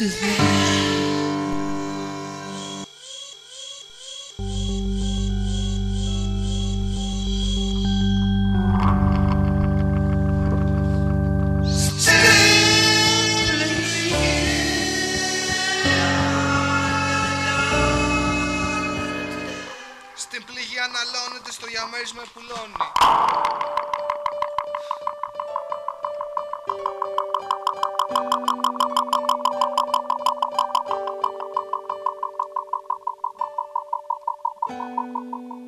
Στην πληγιά να στο υαμέρισμα που. Música